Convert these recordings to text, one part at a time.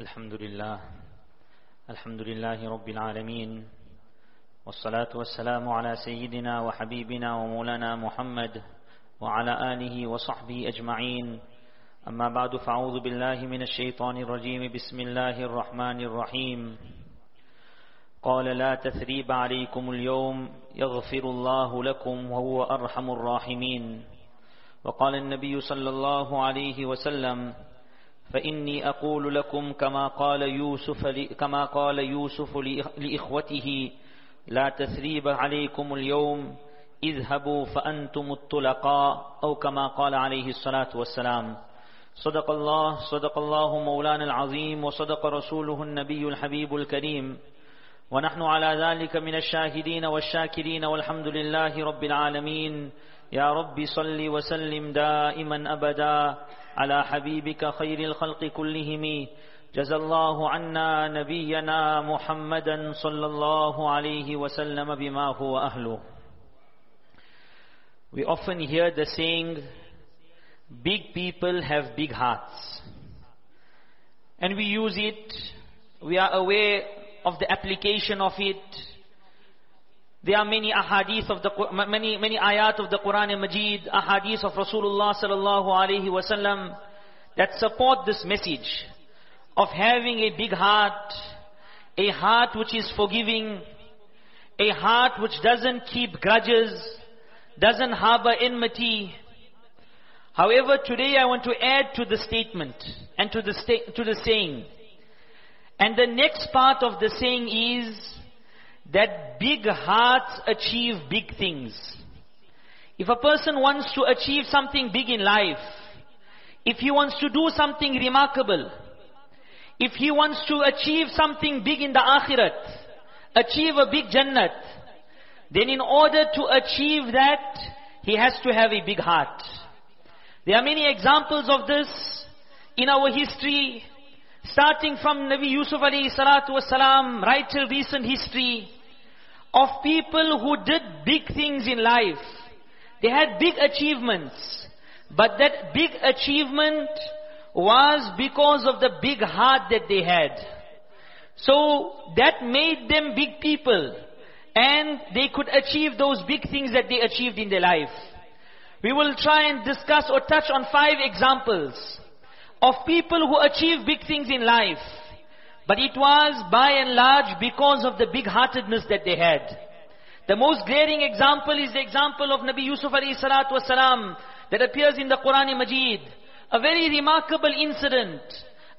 الحمد لله. الحمد لله رب العالمين. والصلاة والسلام على سيدنا وحبيبنا ومولانا محمد وعلى آله وصحبه أجمعين. أما بعد فأعوذ بالله من الشيطان الرجيم. بسم الله الرحمن الرحيم. قال لا تثريب عليكم اليوم. يغفر الله لكم وهو أرحم الراحمين. وقال النبي صلى الله عليه وسلم فإني أقول لكم كما قال يوسف كما قال يوسف لإخوته لا تثريب عليكم اليوم اذهبوا فأنتم الطلقاء أو كما قال عليه الصلاة والسلام. صدق الله صدق الله مولانا العظيم وصدق رسوله النبي الحبيب الكريم. ونحن على ذلك من الشاهدين والشاكرين والحمد لله رب العالمين. يا رب صل وسلم دائما أبدا على حبيبك خير الخلق كلهم. جزى الله عنا نبينا محمدا صلى الله عليه وسلم بما هو أهله. We often hear the saying, big people have big hearts. And we use it, we are aware of the application of it. There are many ahadith of the many many ayat of the Quran and Majid, ahadith of Rasulullah sallallahu alaihi wasallam that support this message of having a big heart, a heart which is forgiving, a heart which doesn't keep grudges, doesn't harbor enmity. However, today I want to add to the statement and to the sta- to the saying. And the next part of the saying is that big hearts achieve big things. If a person wants to achieve something big in life, if he wants to do something remarkable, if he wants to achieve something big in the akhirat, achieve a big jannat, then in order to achieve that, he has to have a big heart. There are many examples of this in our history, starting from Nabi Yusuf alayhi salatu wasalam, right till recent history, of people who did big things in life. They had big achievements. But that big achievement was because of the big heart that they had. So that made them big people. And they could achieve those big things that they achieved in their life. We will try and discuss or touch on five examples of people who achieved big things in life. But it was by and large because of the big-heartedness that they had. The most glaring example is the example of Nabi Yusuf alayhi salatu wasalam that appears in the Quran Majid. A very remarkable incident.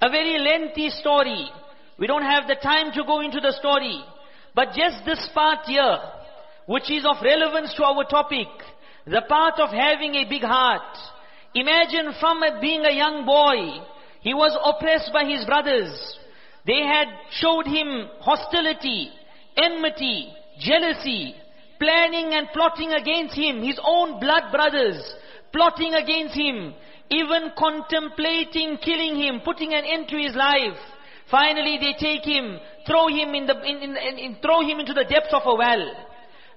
A very lengthy story. We don't have the time to go into the story. But just this part here, which is of relevance to our topic, the part of having a big heart. Imagine from being a young boy, he was oppressed by his brothers. They had showed him hostility, enmity, jealousy, planning and plotting against him, his own blood brothers, plotting against him, even contemplating killing him, putting an end to his life. Finally they take him, throw him in the, in, in, throw him into the depths of a well.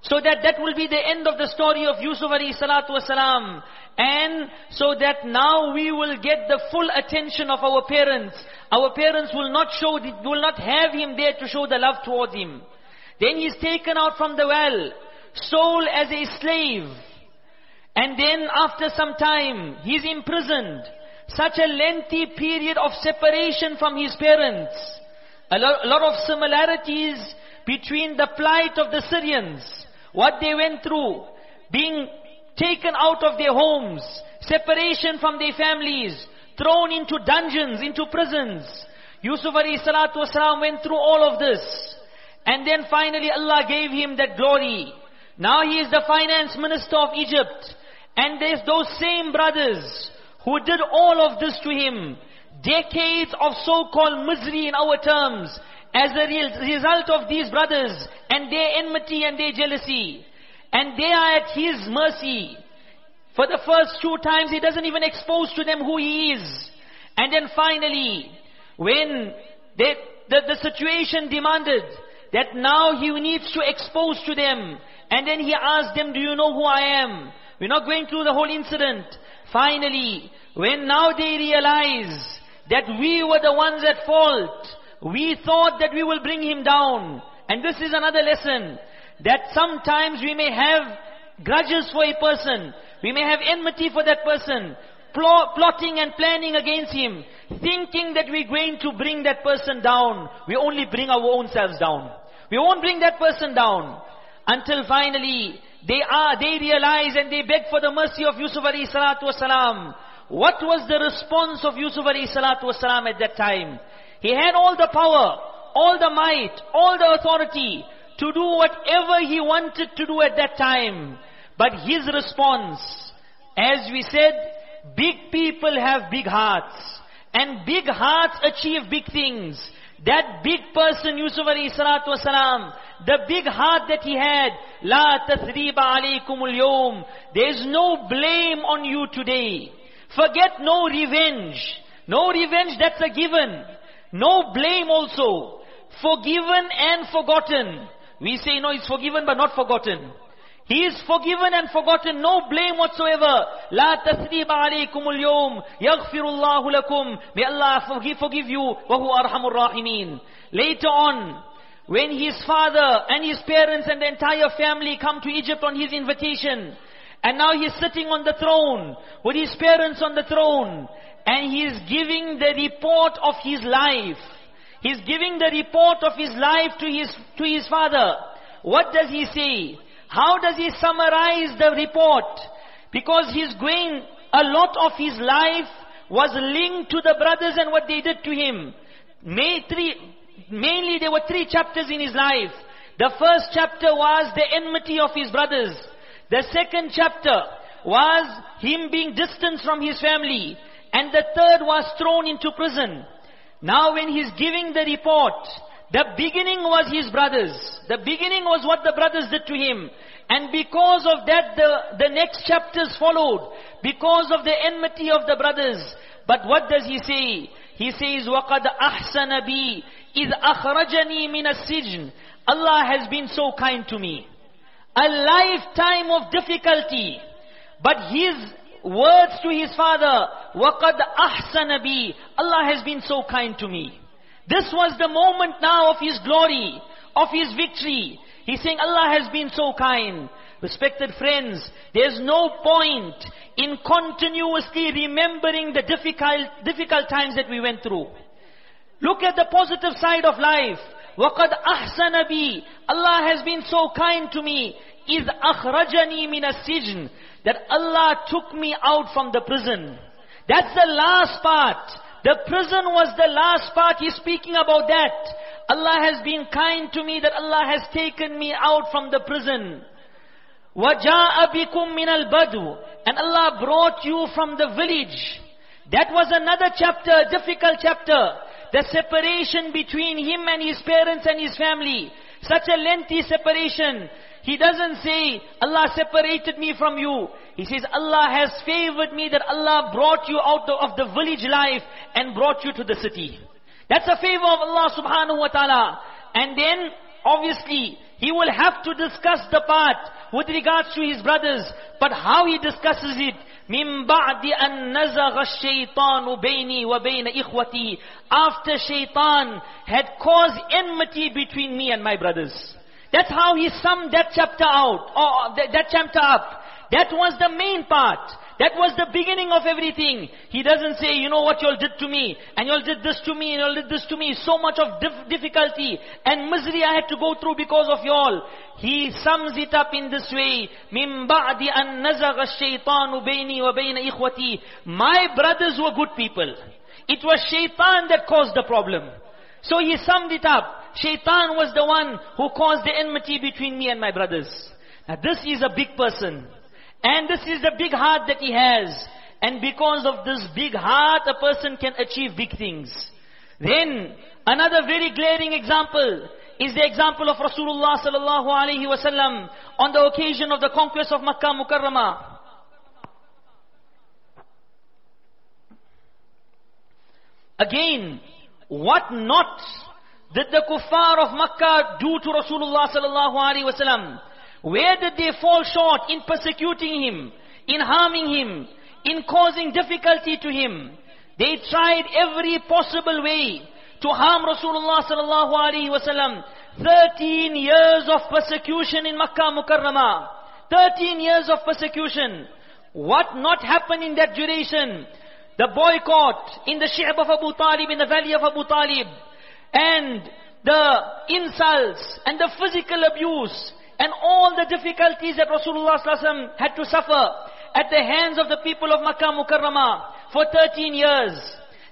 So that that will be the end of the story of Yusuf alayhi salatu wasalam. And so that now we will get the full attention of our parents. Our parents will not show, will not have him there to show the love towards him. Then he's taken out from the well, sold as a slave. And then after some time, he's imprisoned. Such a lengthy period of separation from his parents. A lot, a lot of similarities between the plight of the Syrians, what they went through, being taken out of their homes, separation from their families, thrown into dungeons, into prisons. Yusuf alayhi salatu wasalam went through all of this. And then finally Allah gave him that glory. Now he is the finance minister of Egypt. And there's those same brothers who did all of this to him. Decades of so-called misery in our terms. As a result of these brothers and their enmity and their jealousy. And they are at his mercy. For the first two times he doesn't even expose to them who he is. And then finally, when they, the, the situation demanded that now he needs to expose to them. And then he asked them, do you know who I am? We're not going through the whole incident. Finally, when now they realize that we were the ones at fault. We thought that we will bring him down. And this is another lesson. That sometimes we may have grudges for a person. We may have enmity for that person. plotting and planning against him. Thinking that we're going to bring that person down. We only bring our own selves down. We won't bring that person down. Until finally, they are, they realize and they beg for the mercy of Yusuf alayhi salatu wasalam. What was the response of Yusuf alayhi salatu wasalam at that time? He had all the power, all the might, all the authority to do whatever he wanted to do at that time. But his response, as we said, big people have big hearts. And big hearts achieve big things. That big person, Yusuf alayhi salatu wasalam, the big heart that he had, La tathriba alaykum al There is no blame on you today. Forget no revenge. No revenge, that's a given. No blame also. Forgiven and forgotten. We say no, it's forgiven but not forgotten. He is forgiven and forgotten, no blame whatsoever. لا تثريب عليكم اليوم يغفر الله لكم. May Allah forgive, forgive you. وهو أرحم الراحمين. Later on, when his father and his parents and the entire family come to Egypt on his invitation, and now he's sitting on the throne, with his parents on the throne, and he is giving the report of his life. He's giving the report of his life to his, to his father. What does he say? How does he summarize the report? Because he's going, a lot of his life was linked to the brothers and what they did to him. May three, mainly there were three chapters in his life. The first chapter was the enmity of his brothers. The second chapter was him being distanced from his family And the third was thrown into prison. Now when he's giving the report, the beginning was his brothers. The beginning was what the brothers did to him. And because of that, the, the next chapters followed. Because of the enmity of the brothers. But what does he say? He says, وَقَدْ أَحْسَنَ بِي إِذْ أَخْرَجَنِي مِنَ السِّجْنِ Allah has been so kind to me. A lifetime of difficulty. But his words to his father, وَقَدْ أَحْسَنَ بِي Allah has been so kind to me. This was the moment now of his glory, of his victory. He's saying Allah has been so kind. Respected friends, there's no point in continuously remembering the difficult, difficult times that we went through. Look at the positive side of life. وَقَدْ أَحْسَنَ بِي Allah has been so kind to me. إِذْ أَخْرَجَنِي مِنَ السِّجْنِ that Allah took me out from the prison. That's the last part. The prison was the last part. He's speaking about that. Allah has been kind to me that Allah has taken me out from the prison. وَجَاءَ بِكُم مِّنَ الْبَدُوِ And Allah brought you from the village. That was another chapter, difficult chapter. The separation between him and his parents and his family. Such a lengthy separation. He doesn't say, Allah separated me from you. He says, Allah has favored me that Allah brought you out of the village life and brought you to the city. That's a favor of Allah subhanahu wa ta'ala. And then, obviously, he will have to discuss the part with regards to his brothers. But how he discusses it, من بعد أن نزغ الشيطان بيني وبين إخوتي After shaitan had caused enmity between me and my brothers. That's how he summed that chapter out, or that, that chapter up. That was the main part. That was the beginning of everything. He doesn't say, you know what y'all did to me, and y'all did this to me, and y'all did this to me. So much of dif difficulty and misery I had to go through because of y'all. He sums it up in this way. من بعد أن نزغ الشيطان بيني وبين إخوتي. My brothers were good people. It was shaitan that caused the problem. So he summed it up. Shaitan was the one who caused the enmity between me and my brothers. Now this is a big person. And this is the big heart that he has. And because of this big heart, a person can achieve big things. Then, another very glaring example is the example of Rasulullah sallallahu alaihi wasallam on the occasion of the conquest of Makkah Mukarramah. Again, what not did the kuffar of Makkah do to Rasulullah sallallahu alaihi wasallam? Where did they fall short in persecuting him, in harming him, in causing difficulty to him? They tried every possible way to harm Rasulullah sallallahu alaihi wasallam. 13 years of persecution in Makkah Mukarramah. 13 years of persecution. What not happened in that duration? The boycott in the Shi'b of Abu Talib, in the valley of Abu Talib. And the insults and the physical abuse and all the difficulties that Rasulullah had to suffer at the hands of the people of Makkah Mukarramah for 13 years.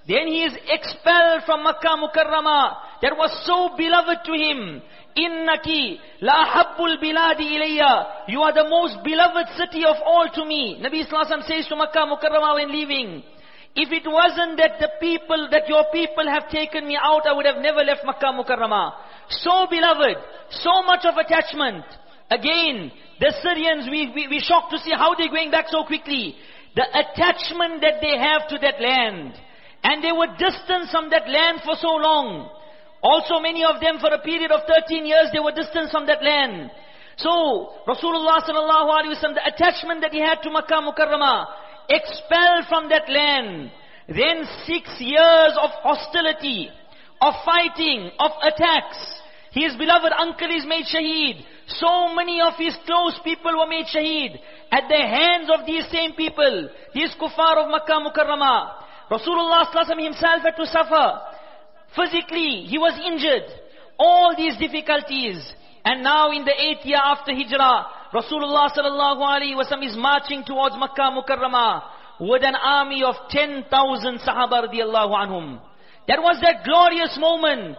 Then he is expelled from Makkah Mukarramah that was so beloved to him. Innaki la habbul biladi ilayya. You are the most beloved city of all to me. Nabi Sallallahu says to Makkah Mukarramah when leaving. If it wasn't that the people, that your people have taken me out, I would have never left Makkah Mukarramah. So beloved, so much of attachment. Again, the Syrians, we, we, we shocked to see how they're going back so quickly. The attachment that they have to that land. And they were distant from that land for so long. Also many of them for a period of 13 years, they were distant from that land. So, Rasulullah sallallahu alaihi wasallam, the attachment that he had to Makkah Mukarramah, expelled from that land. Then six years of hostility, of fighting, of attacks. His beloved uncle is made shaheed. So many of his close people were made shaheed at the hands of these same people, these kuffar of Makkah Mukarramah. Rasulullah himself had to suffer. Physically, he was injured. All these difficulties. And now in the eighth year after Hijrah, Rasulullah sallallahu alaihi wasallam is marching towards Makkah Mukarramah with an army of 10,000 Sahaba radiallahu anhum. That was that glorious moment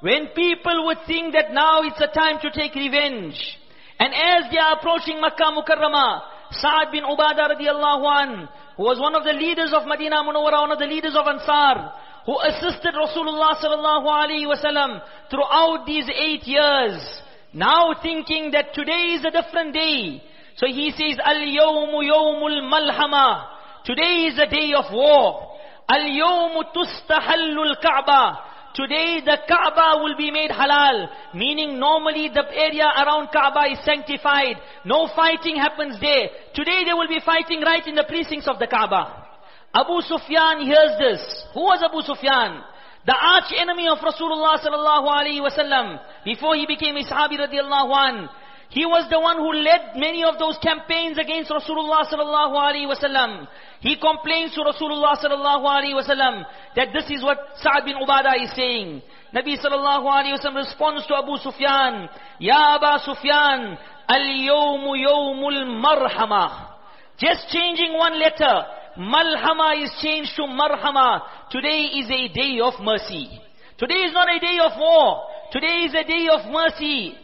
when people would think that now it's a time to take revenge. And as they are approaching Makkah Mukarramah, Sa'ad bin Ubadah radiallahu an, who was one of the leaders of Madinah Munawwara, one of the leaders of Ansar, who assisted Rasulullah sallallahu alaihi wasallam throughout these eight years, now thinking that today is a different day. So he says, Al-yawmu yawmul malhama. Today is a day of war. Al-yawmu tustahallu al-Kaaba. Today the Kaaba will be made halal. Meaning normally the area around Kaaba is sanctified. No fighting happens there. Today they will be fighting right in the precincts of the Kaaba. Abu Sufyan hears this. Who was Abu Sufyan? The arch enemy of Rasulullah sallallahu alaihi wasallam before he became a Sahabi radiallahu an. He was the one who led many of those campaigns against Rasulullah sallallahu alaihi wasallam. He complains to Rasulullah sallallahu alaihi wasallam that this is what Sa'ad bin Ubadah is saying. Nabi sallallahu alaihi wasallam responds to Abu Sufyan, Ya Abu Sufyan, al-yawmu yawmul marhama. Just changing one letter. Malhama is changed to marhama. Today is a day of mercy. Today is not a day of war. Today is a day of mercy.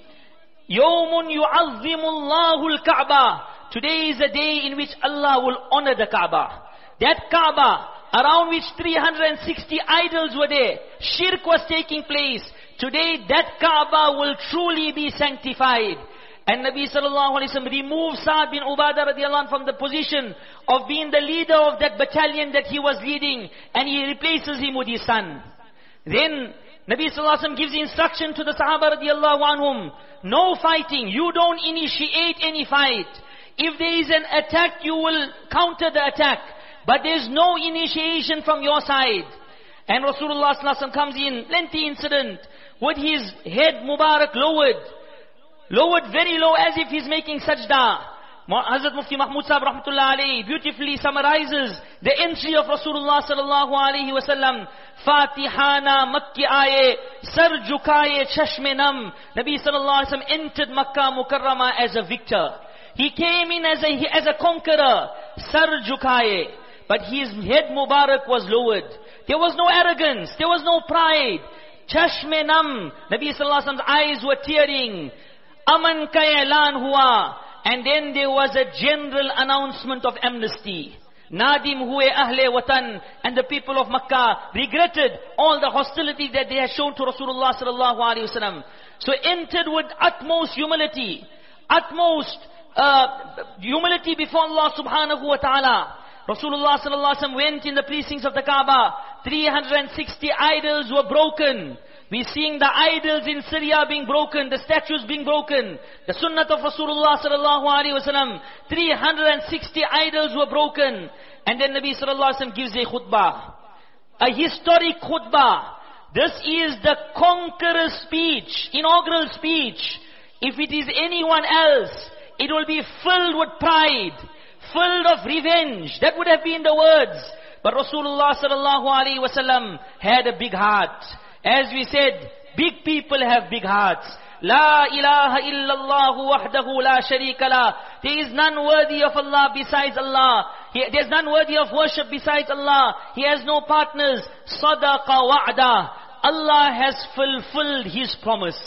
يوم يعظم الله الكعبة. Today is a day in which Allah will honor the Kaaba. That Kaaba, around which 360 idols were there, shirk was taking place. Today that Kaaba will truly be sanctified. And Nabi sallallahu alayhi wa sallam removed Sa'ad bin Ubadah radiallahu anh from the position of being the leader of that battalion that he was leading. And he replaces him with his son. Then Nabi sallallahu gives instruction to the Sahaba radiallahu anhum. No fighting. You don't initiate any fight. If there is an attack, you will counter the attack. But there's no initiation from your side. And Rasulullah sallallahu comes in, lengthy incident, with his head Mubarak lowered lowered very low as if he's making sajda. Hazrat Mufti Mahmud Sahib rahmatullah alayhi beautifully summarizes the entry of Rasulullah sallallahu alayhi wasallam. Fatihana Makki aaye, sar jhukaye chashme nam. Nabi sallallahu alayhi wasallam entered Makkah Mukarrama as a victor. He came in as a, as a conqueror, sar jhukaye. But his head Mubarak was lowered. There was no arrogance, there was no pride. Chashme nam. Nabi sallallahu alayhi wasallam's eyes were tearing. Aman ka hua. And then there was a general announcement of amnesty. Nadim huwe ahle watan and the people of Makkah regretted all the hostility that they had shown to Rasulullah sallallahu alaihi wasallam. So entered with utmost humility, utmost uh, humility before Allah subhanahu wa ta'ala. Rasulullah sallallahu alaihi wasallam went in the precincts of the Kaaba. 360 idols were broken. We're seeing the idols in Syria being broken, the statues being broken. The sunnah of Rasulullah sallallahu alaihi wasallam. 360 idols were broken. And then Nabi sallallahu alaihi wasallam gives a khutbah. a historic khutbah. This is the conqueror speech, inaugural speech. If it is anyone else, it will be filled with pride, filled of revenge. That would have been the words. But Rasulullah sallallahu alaihi wasallam had a big heart. As we said, big people have big hearts. La ilaha illallah wahdahu la sharika la. There is none worthy of Allah besides Allah. there is none worthy of worship besides Allah. He has no partners. Sadaqa wa'da. Allah has fulfilled His promise.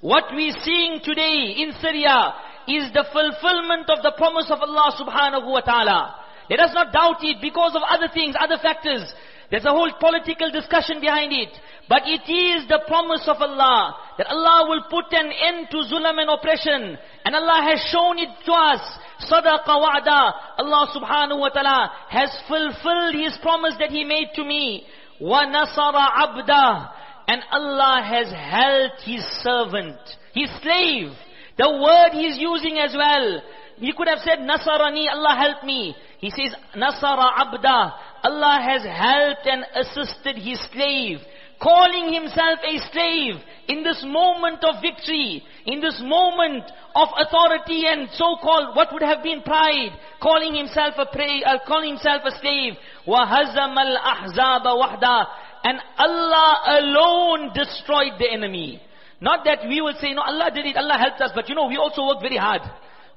What we are seeing today in Syria is the fulfillment of the promise of Allah subhanahu wa ta'ala. Let us not doubt it because of other things, other factors. There's a whole political discussion behind it. But it is the promise of Allah that Allah will put an end to zulam and oppression. And Allah has shown it to us. Sadaqa wa'da. Allah subhanahu wa ta'ala has fulfilled His promise that He made to me. Wa nasara abda. And Allah has helped His servant, His slave. The word He's using as well. He could have said, Nasarani, Allah help me. He says, Nasara abda. Allah has helped and assisted His slave calling himself a slave in this moment of victory, in this moment of authority and so-called what would have been pride, calling himself a prey, uh, calling himself a slave. وَهَزَمَ الْأَحْزَابَ وَحْدًا And Allah alone destroyed the enemy. Not that we will say, no, Allah did it, Allah helped us, but you know, we also work very hard.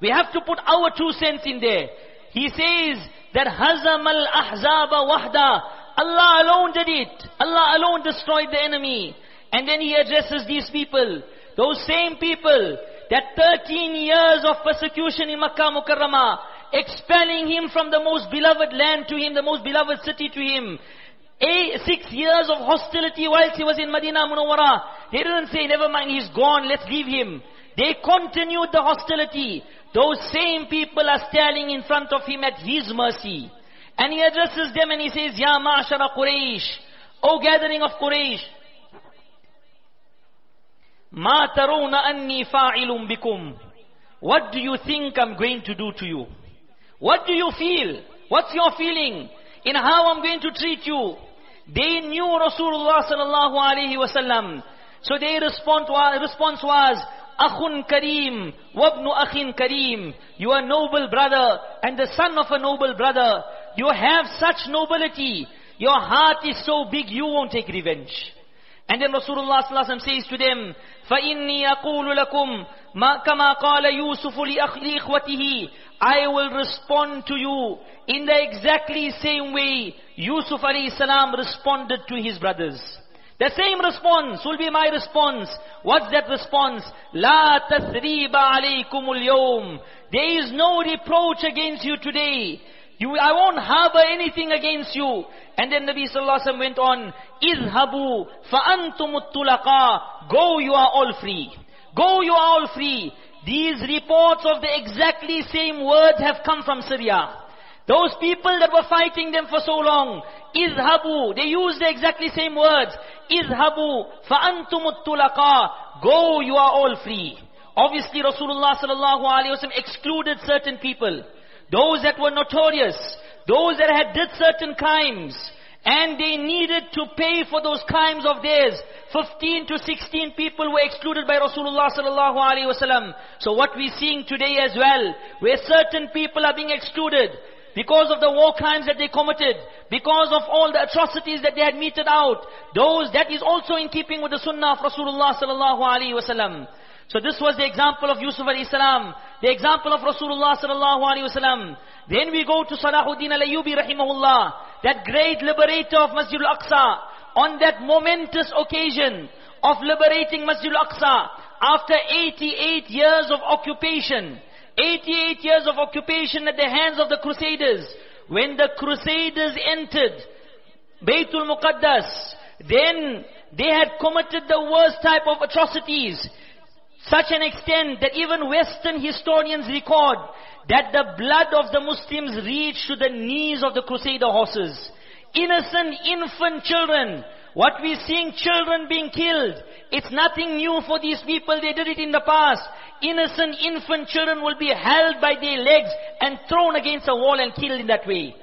We have to put our two cents in there. He says that هَزَمَ الْأَحْزَابَ وَحْدًا Allah alone did it. Allah alone destroyed the enemy. And then he addresses these people. Those same people that 13 years of persecution in Makkah Mukarramah, expelling him from the most beloved land to him, the most beloved city to him. Eight, six years of hostility whilst he was in Medina Munawwara. They didn't say, never mind, he's gone, let's leave him. They continued the hostility. Those same people are standing in front of him at his mercy. And he addresses them and he says, Ya ma'ashara Quraysh, O gathering of Quraysh, Ma taruna anni fa'ilun bikum. What do you think I'm going to do to you? What do you feel? What's your feeling in how I'm going to treat you? They knew Rasulullah sallallahu alaihi wasallam. So their response was, Akhun Kareem, Wabnu Akhin Kareem. You are noble brother and the son of a noble brother. You have such nobility. Your heart is so big, you won't take revenge. And then Rasulullah ﷺ says to them, فَإِنِّي أَقُولُ لَكُمْ مَا كَمَا قَالَ يُوسُفُ لِإِخْوَتِهِ I will respond to you in the exactly same way Yusuf alayhi salam responded to his brothers. The same response will be my response. What's that response? لا تثريب عليكم اليوم. There is no reproach against you today. You, I won't harbor anything against you. And then Nabi Sallallahu Alaihi went on, Izhabu fa'antumuttulaqa. Go, you are all free. Go, you are all free. These reports of the exactly same words have come from Syria. Those people that were fighting them for so long, Izhabu, they used the exactly same words. Izhabu fa'antumuttulaqa. Go, you are all free. Obviously Rasulullah sallallahu alaihi wasallam excluded certain people. Those that were notorious, those that had did certain crimes, and they needed to pay for those crimes of theirs. 15 to 16 people were excluded by Rasulullah sallallahu alaihi wasallam. So what we're seeing today as well, where certain people are being excluded, because of the war crimes that they committed, because of all the atrocities that they had meted out, those, that is also in keeping with the sunnah of Rasulullah sallallahu alaihi wasallam. So this was the example of Yusuf alayhi salam, the example of Rasulullah sallallahu alaihi wasallam. Then we go to Salahuddin al-Ayyubi rahimahullah, that great liberator of Masjid al-Aqsa, on that momentous occasion of liberating Masjid al-Aqsa, after 88 years of occupation, 88 years of occupation at the hands of the Crusaders, when the Crusaders entered Baytul Muqaddas, then they had committed the worst type of atrocities. Such an extent that even Western historians record that the blood of the Muslims reached to the knees of the Crusader horses. Innocent infant children. What we're seeing children being killed. It's nothing new for these people. They did it in the past. Innocent infant children will be held by their legs and thrown against a wall and killed in that way.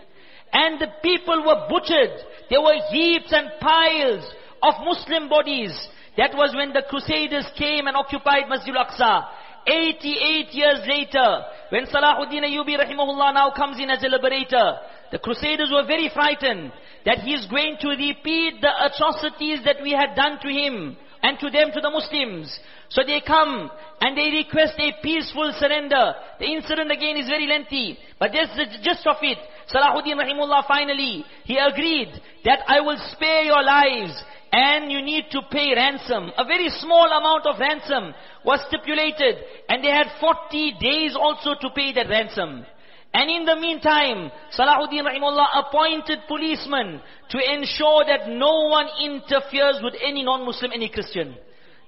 And the people were butchered. there were heaps and piles of Muslim bodies. That was when the Crusaders came and occupied Masjid al-Aqsa. 88 years later, when Salahuddin Ayyubi rahimahullah now comes in as a liberator, the Crusaders were very frightened that he is going to repeat the atrocities that we had done to him and to them, to the Muslims. So they come and they request a peaceful surrender. The incident again is very lengthy, but that's the gist of it. Salahuddin Rahimullah finally, he agreed that I will spare your lives and you need to pay ransom. A very small amount of ransom was stipulated and they had 40 days also to pay that ransom. And in the meantime, Salahuddin Rahimullah appointed policemen to ensure that no one interferes with any non-Muslim, any Christian.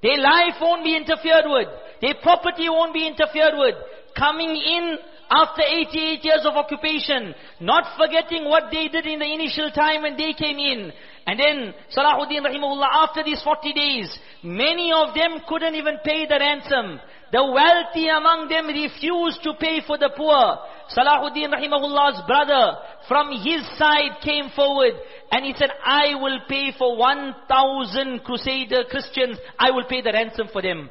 Their life won't be interfered with. Their property won't be interfered with. Coming in after 88 years of occupation, not forgetting what they did in the initial time when they came in. And then Salahuddin Rahimullah, after these 40 days, many of them couldn't even pay the ransom. The wealthy among them refused to pay for the poor. Salahuddin Rahimahullah's brother from his side came forward and he said, I will pay for 1,000 crusader Christians, I will pay the ransom for them.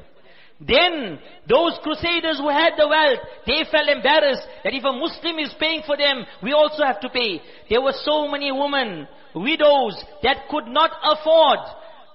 Then, those crusaders who had the wealth, they felt embarrassed that if a Muslim is paying for them, we also have to pay. There were so many women, widows, that could not afford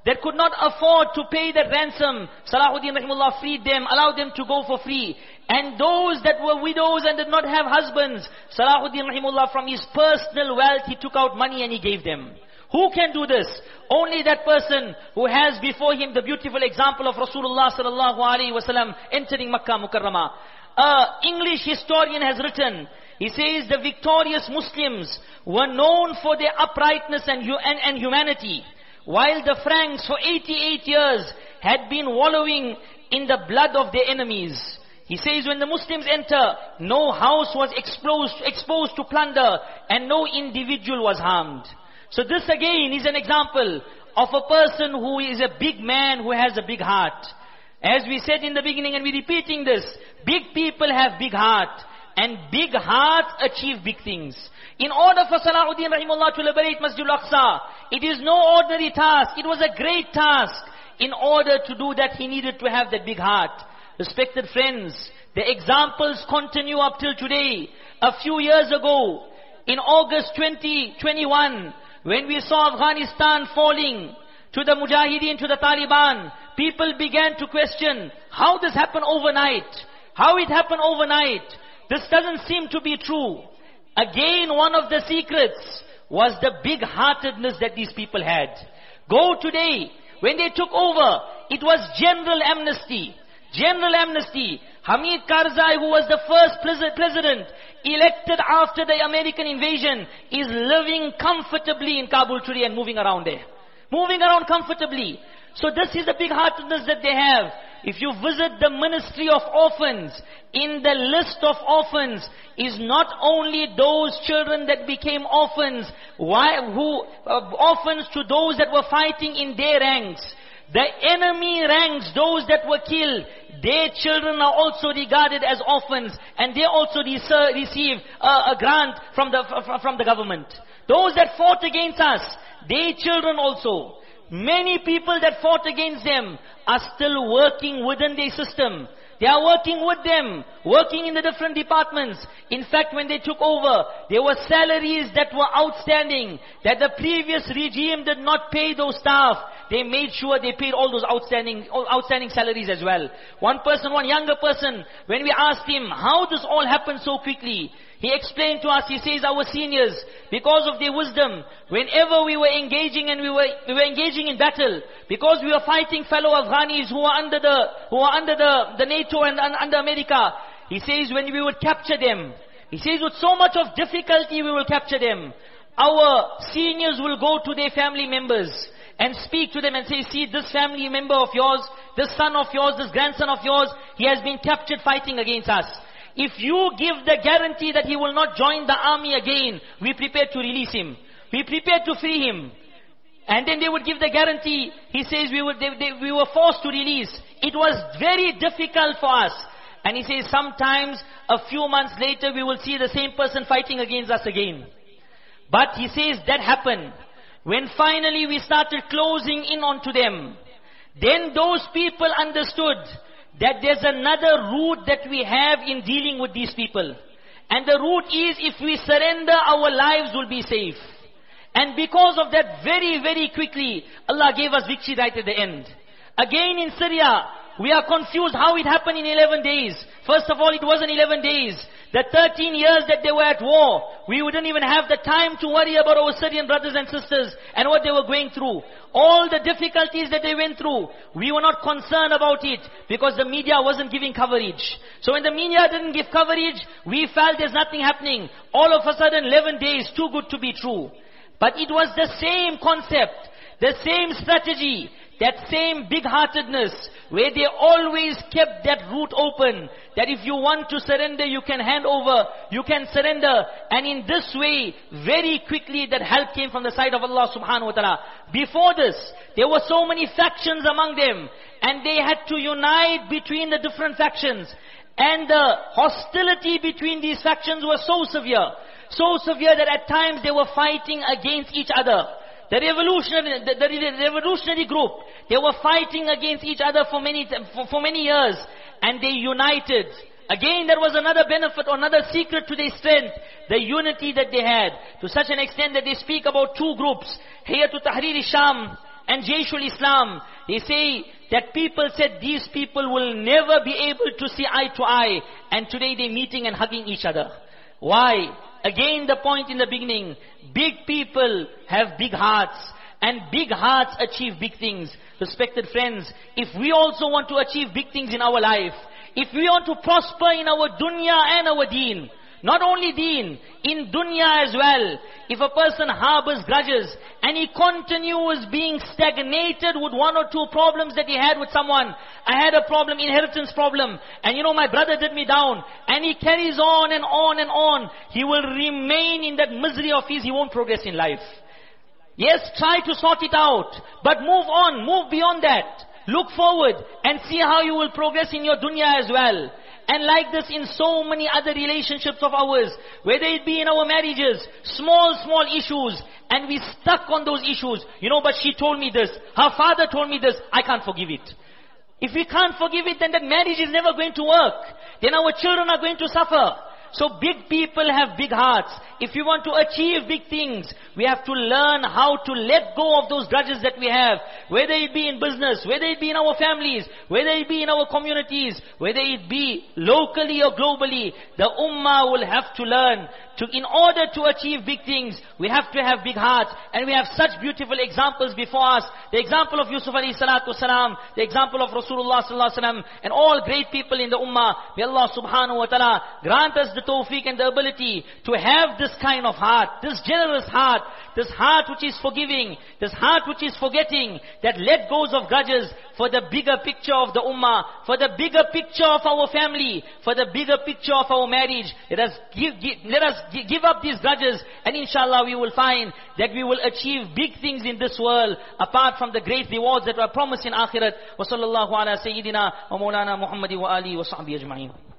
that could not afford to pay the ransom. Salahuddin Rahimullah freed them, allowed them to go for free. And those that were widows and did not have husbands, Salahuddin Rahimullah from his personal wealth, he took out money and he gave them. Who can do this? Only that person who has before him the beautiful example of Rasulullah sallallahu alaihi wasallam entering Makkah Mukarramah. A English historian has written, he says the victorious Muslims were known for their uprightness and, and, and humanity. While the Franks for 88 years had been wallowing in the blood of their enemies. He says when the Muslims enter, no house was exposed, exposed to plunder and no individual was harmed. So this again is an example of a person who is a big man who has a big heart. As we said in the beginning and we're repeating this, big people have big heart and big hearts achieve big things. In order for Salahuddin Rahimullah to liberate Masjid al-Aqsa, it is no ordinary task. It was a great task. In order to do that, he needed to have that big heart. Respected friends, the examples continue up till today. A few years ago, in August 2021, when we saw Afghanistan falling to the Mujahideen, to the Taliban, people began to question, how this happened overnight? How it happened overnight? This doesn't seem to be true. Again, one of the secrets was the big-heartedness that these people had. Go today, when they took over, it was general amnesty. General amnesty. Hamid Karzai, who was the first president elected after the American invasion, is living comfortably in Kabul today and moving around there. Moving around comfortably. So this is the big-heartedness that they have. If you visit the ministry of orphans, in the list of orphans is not only those children that became orphans, why, who, uh, orphans to those that were fighting in their ranks. The enemy ranks, those that were killed, their children are also regarded as orphans and they also receive a, a grant from the, from the government. Those that fought against us, their children also. Many people that fought against them are still working within their system. They are working with them, working in the different departments. In fact, when they took over, there were salaries that were outstanding, that the previous regime did not pay those staff. They made sure they paid all those outstanding, all outstanding salaries as well. One person, one younger person, when we asked him, how does all happen so quickly? He explained to us, he says our seniors, because of their wisdom, whenever we were engaging and we were, we were engaging in battle, because we were fighting fellow Afghanis who are under the, who were under the, the NATO and, and under America, he says when we would capture them, he says with so much of difficulty we will capture them. Our seniors will go to their family members and speak to them and say, see this family member of yours, this son of yours, this grandson of yours, he has been captured fighting against us. If you give the guarantee that he will not join the army again, we prepare to release him. We prepare to free him. And then they would give the guarantee. He says we, would, they, they, we were forced to release. It was very difficult for us. And he says sometimes a few months later we will see the same person fighting against us again. But he says that happened. when finally we started closing in onto them, then those people understood that there's another route that we have in dealing with these people. And the route is if we surrender, our lives will be safe. And because of that, very, very quickly, Allah gave us victory right at the end. Again in Syria, we are confused how it happened in 11 days. First of all, it wasn't 11 days. The 13 years that they were at war, we wouldn't even have the time to worry about our Syrian brothers and sisters and what they were going through. All the difficulties that they went through, we were not concerned about it because the media wasn't giving coverage. So when the media didn't give coverage, we felt there's nothing happening. All of a sudden, 11 days, too good to be true. But it was the same concept, the same strategy, that same big-heartedness, where they always kept that route open, that if you want to surrender, you can hand over, you can surrender. And in this way, very quickly that help came from the side of Allah subhanahu wa ta'ala. Before this, there were so many factions among them, and they had to unite between the different factions. And the hostility between these factions was so severe, so severe that at times they were fighting against each other. The revolutionary, the, the, revolutionary group, they were fighting against each other for many, for, for many years, and they united. Again, there was another benefit, another secret to their strength, the unity that they had, to such an extent that they speak about two groups, to Tahrir Sham and Jayshul Islam. They say that people said these people will never be able to see eye to eye, and today they're meeting and hugging each other. Why? Again the point in the beginning, big people have big hearts and big hearts achieve big things. Respected friends, if we also want to achieve big things in our life, if we want to prosper in our dunya and our deen, not only deen, in dunya as well. If a person harbors grudges and he continues being stagnated with one or two problems that he had with someone. I had a problem, inheritance problem. And you know, my brother did me down. And he carries on and on and on. He will remain in that misery of his. He won't progress in life. Yes, try to sort it out. But move on, move beyond that. Look forward and see how you will progress in your dunya as well. And like this in so many other relationships of ours, whether it be in our marriages, small, small issues, and we stuck on those issues. You know, but she told me this, her father told me this, I can't forgive it. If we can't forgive it, then that marriage is never going to work. Then our children are going to suffer. So big people have big hearts. If you want to achieve big things, we have to learn how to let go of those grudges that we have. Whether it be in business, whether it be in our families, whether it be in our communities, whether it be locally or globally, the ummah will have to learn to, in order to achieve big things, we have to have big hearts. And we have such beautiful examples before us. The example of Yusuf alayhi salatu salam, the example of Rasulullah sallallahu alaihi and all great people in the ummah. May Allah subhanahu wa ta'ala grant us the tawfiq and the ability to have this kind of heart, this generous heart, this heart which is forgiving, this heart which is forgetting, that let goes of grudges for the bigger picture of the ummah, for the bigger picture of our family, for the bigger picture of our marriage. Let us give, give let us give up these grudges and inshallah we will find that we will achieve big things in this world apart from the great rewards that are promised in akhirat. Wa sallallahu ala sayyidina wa maulana Muhammadi wa ali wa sahbihi ajma'in.